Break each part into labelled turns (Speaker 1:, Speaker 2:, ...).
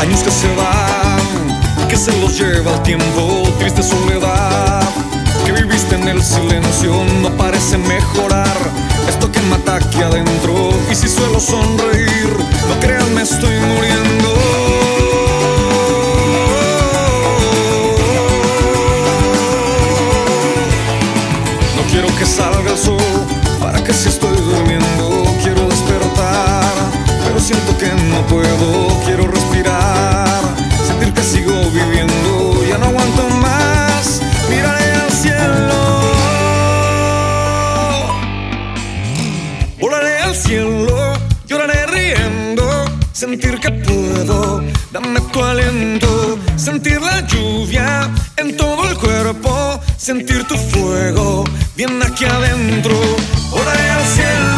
Speaker 1: años que se van, que se los lleva el tiempo, triste soledad, que viviste en el silencio, no parece mejorar, esto que mata aquí adentro, y si suelo sonreír, no crean me estoy muriendo. No quiero que salga el sol, para que si estoy durmiendo, quiero despertar, pero siento que no puedo, sentir que puedo, dame tu aliento, sentir la lluvia en todo el cuerpo, sentir tu fuego bien aquí adentro, volaré al cielo,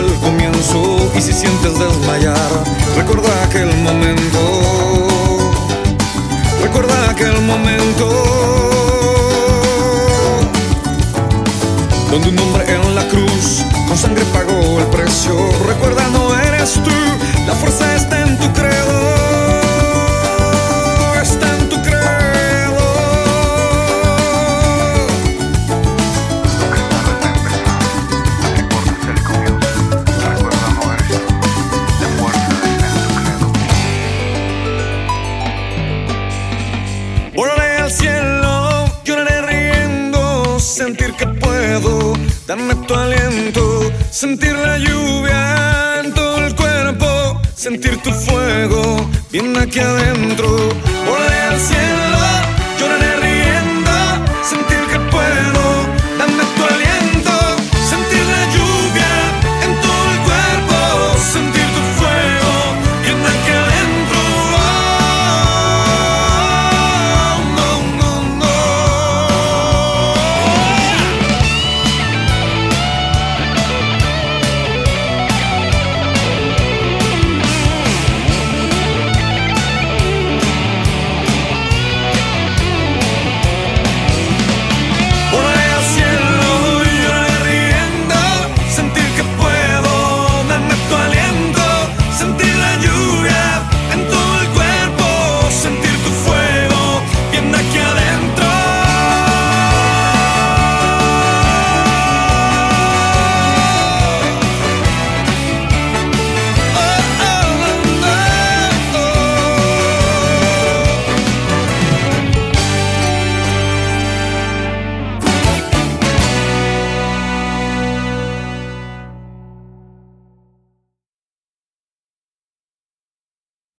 Speaker 1: el comienzo y si sientes desmayar, recuerda aquel momento, recuerda aquel momento, donde un hombre en la cruz con sangre pagó el precio, recuerda no eres tú, la fuerza está en tu credo, Volaré al cielo, lloraré riendo, sentir que puedo, dame tu aliento, sentir la lluvia en todo el cuerpo, sentir tu fuego bien aquí adentro.